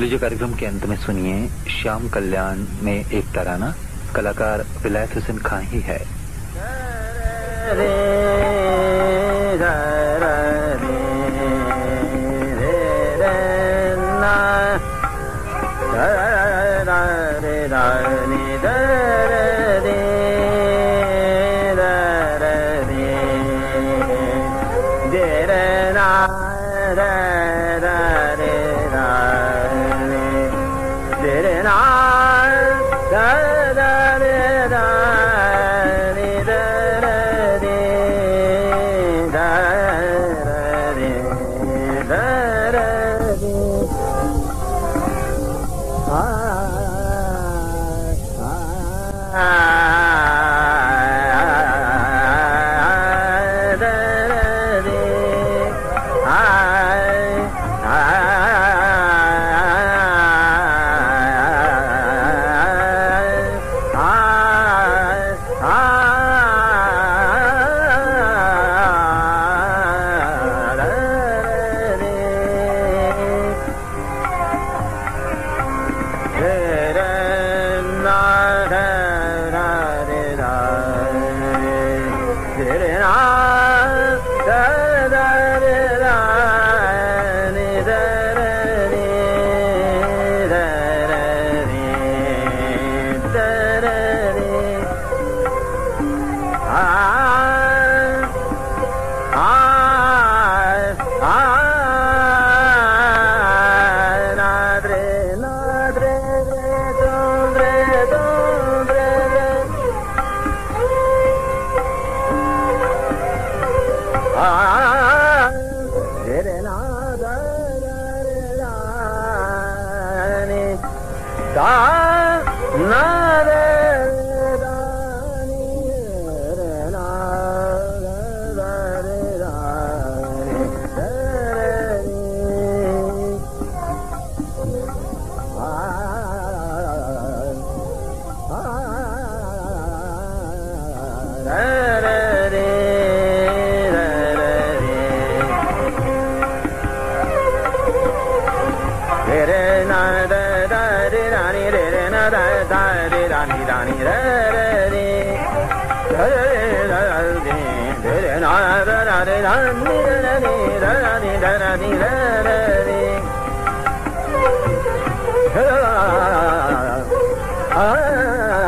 लीजिए कार्यक्रम के अंत में सुनिए श्याम कल्याण में एक तराना कलाकार विलायत हुसैन खां ही है रे रे, रे, रे, da da 这里啊 Ah! re na da da re na ni re re na da da re ra ni ra ni re re ni da re ra ra ni re re na ra ra re ra ni re re ni ra ra ni da ra ni re re ni ra ra ra